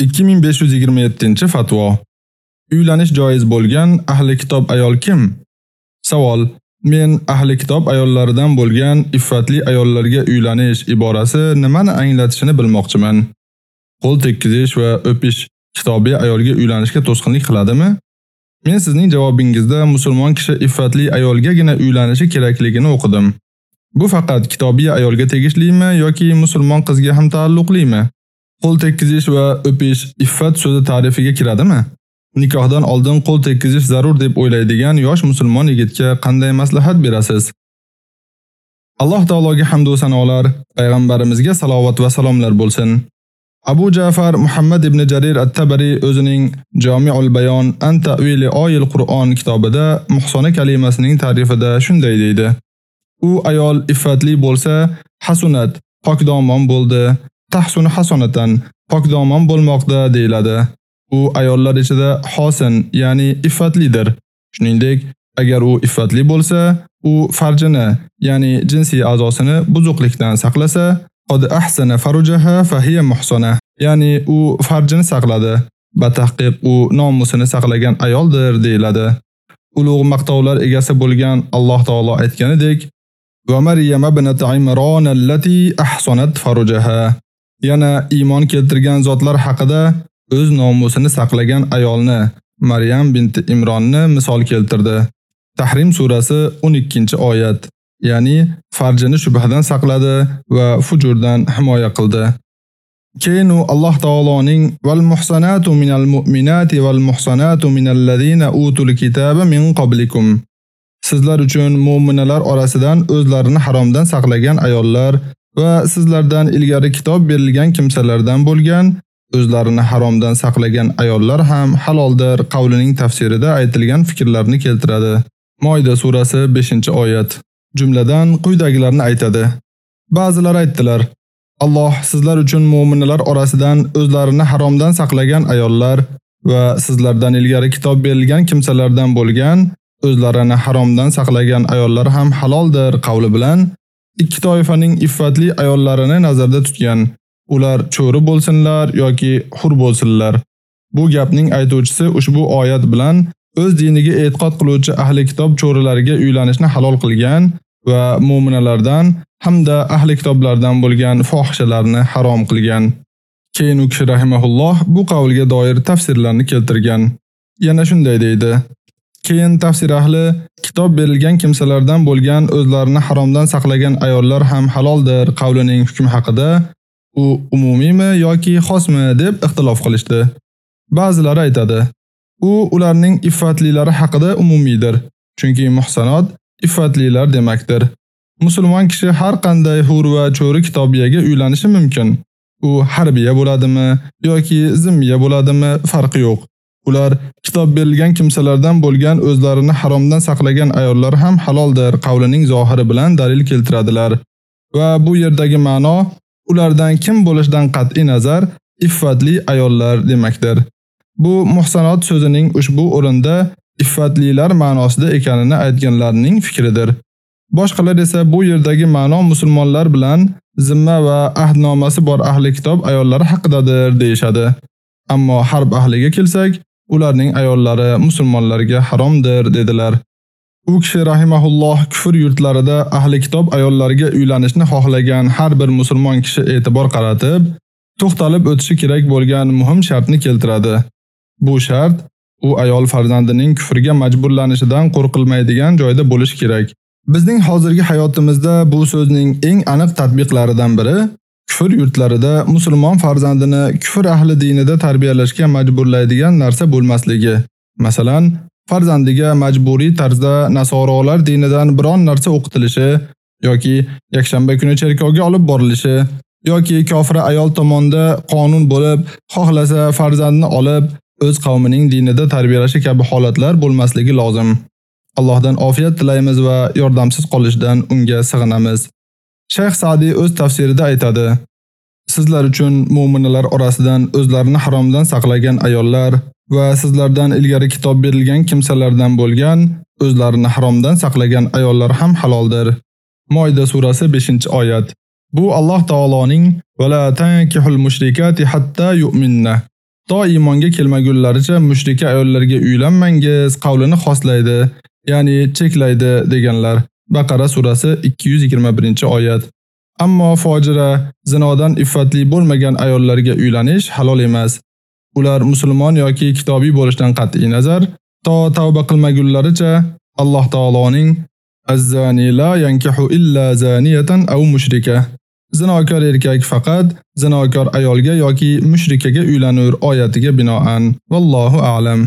2527-fatvo. Uylanish joiz bo'lgan ahli kitob ayol kim? Savol: Men ahli kitob ayollaridan bo'lgan iffatli ayollarga uylanish iborasi nimani anglatishini bilmoqchiman. Qo'l tekkizish va o'pish kitobiy ayolga uylanishga to'sqinlik qiladimi? Men sizning javobingizda musulmon kishi iffatli ayolgagina uylanishi kerakligini o'qidim. Bu faqat kitobiy ayolga tegishlimi yoki musulmon qizga ham taalluqlimi? Qo'l tekkizish va o'pish iffat so'zi ta'rifiga kiradimi? Nikohdan oldin qo'l tekkizish zarur deb o'ylaydigan yosh musulmon yigitga qanday maslahat berasiz? Alloh taologa hamd va sanolar, payg'ambarimizga salovat va salomlar bo'lsin. Abu Ja'far Muhammad ibn Jarir at-Tabari o'zining Jami'ul Bayon an Ta'vili oyil Qur'on kitobida muhsona kalimasining ta'rifida shunday deydi: U ayol iffatli bo'lsa, hasunat, pokdomon bo'ldi, tahsuni hasonatan, pokdomon bo'lmoqda deyiladi. U ayollar ichida hosin, ya'ni iffatlidir. Shuningdek, agar u iffatli bo'lsa, u farjini, ya'ni jinsiy a'zosini buzuqlikdan saqlasa, qad ahsana farujaha fahiya muhsana, ya'ni u farjini saqladi. Batahqiq u nomusini saqlagan ayoldir deyiladi. Ulug' maqtovlar egasi bo'lgan Alloh taolo aytganidek: "Va Maryam ibnat Imron allati ahsanat farujaha" Yana iymon keltirgan zotlar haqida o'z nomusini saqlagan ayolni Maryam binti Imronni misol keltirdi. Tahrim surasi 12-oyat. Ya'ni farjini shubhadan saqladi va fujurdan himoya qildi. Keyin u Alloh taoloning val muhsanatu minal mu'minati val muhsanatu minal ladina utul kitaba min qablikum Sizlar uchun mu'minalar orasidan o'zlarini haromdan saqlagan ayollar va sizlardan ilgari kitob berilgan kimsalardan bo'lgan o'zlarini haromdan saqlagan ayollar ham haloldir qavlining tafsirida aytilgan fikrlarni keltiradi. Moida surasi 5-oyat. Jumladan quyidagilarni aytadi. Ba'zilar aytdilar: Alloh sizlar uchun mu'minlar orasidan o'zlarini haromdan saqlagan ayollar va sizlardan ilgari kitob berilgan kimsalardan bo'lgan o'zlarini haromdan saqlagan ayollar ham haloldir qavli bilan ikki toifaning iffatli ayollarini nazarda tutgan. Ular cho'ri bo'lsinlar yoki hur bo'lsinlar. Bu gapning aytuvchisi ushbu oyat bilan o'z diniga e'tiqod qiluvchi ahli kitob cho'rilariga uylanishni halol qilgan va mu'minalardan hamda ahli kitoblardan bo'lgan fohishalarni harom qilgan. Keyin u kishi rahimahulloh bu qavlga doir tafsirlarni keltirgan. Yana shunday deydi: Keyin tafsir ahli kitob berilgan kimsalardan bo'lgan o'zlarini haromdan saqlagan ayollar ham haloldir qavlining hukmi haqida u umumiymi yoki xosmi deb ixtilof qilishdi. Ba'zilari aytadi: U ularning iffatlilari haqida umumiydir, chunki muhsanot iffatlilar demakdir. Musulmon kishi har qanday hur va cho'ri kitobiyaga uylanishi mumkin. U harbiya bo'ladimi yoki zimmiya bo'ladimi farqi yo'q. Ular kitob berilgan kimsalardan bo'lgan o'zlarini haromdan saqlagan ayollar ham haloldir qavlining zohiri bilan dalil keltiradilar. Va bu yerdagi ma'no ulardan kim bo'lishidan qat'i nazar iffatli ayollar demakdir. Bu muhsanot so'zining ushbu o'rinda iffatlilar ma'nosida ekanini aytganlarning fikridir. Boshqalar esa bu yerdagi ma'no musulmonlar bilan zimma va ahdnomasi bor ahli kitob ayollari haqidadir deyshadi. Ammo harb ahliga kelsak, ularning ayollari musulmonlarga haromdir dedilar. U kishi rahimahulloh kufr yurtlarida ahli kitob ayollariga uylanishni xohlagan har bir musulmon kishi e'tibor qaratib, to'xtalib o'tishi kerak bo'lgan muhim shartni keltiradi. Bu shart u ayol farzandining kufrga majburlanishidan qo'rqilmaydigan joyda bo'lishi kerak. Bizning hozirgi hayotimizda bu so'zning eng aniq tatbiqlaridan biri kufr yurtlarida musulmon farzandini kufr ahli dinida tarbiyalashga majburlaydigan narsa bo'lmasligi. Masalan, farzandiga majburiy tarzda nasorolar dinidan biron narsa o'qitilishi yoki yakshanba kuni cherkovga olib borilishi yoki kofira ayol tomonda qonun bo'lib, xohlasa farzandni olib o'z qavmining dinida tarbiyalashi kabi holatlar bo'lmasligi lozim. Allohdan ofiyat tilaymiz va yordamsiz qolishdan unga sig'inamiz. Shayx Sa'di o'z tafsirida aytadi: Sizlar uchun mu'minlar orasidan o'zlarini haromdan saqlagan ayollar va sizlardan ilgari kitob berilgan kimsalardan bo'lgan o'zlarini haromdan saqlagan ayollar ham haloldir. Moida surasi 5-oyat. Bu Alloh taoloning "Va la tankihul mushrikati hatta yu'minna" to iymonga kelmagunlaricha mushrika ayollarga uylanmangiz qavlini xoslaydi, ya'ni cheklaydi deganlar. Baqara surasi 221-oyat. Ammo fojira, zinodan iffatli bo'lmagan ayollarga uylanish halol emas. Ular musulmon yoki kitobiy bo'lishdan qat'i nazar to tavba qilmagunlaricha Alloh taoloning Az-zani la yankihu illa zaniyatan aw mushrika. Zinokor erkak faqat zinokor ayolga yoki mushrikaga uylanur oyatiga binoan. Vallohu a'lam.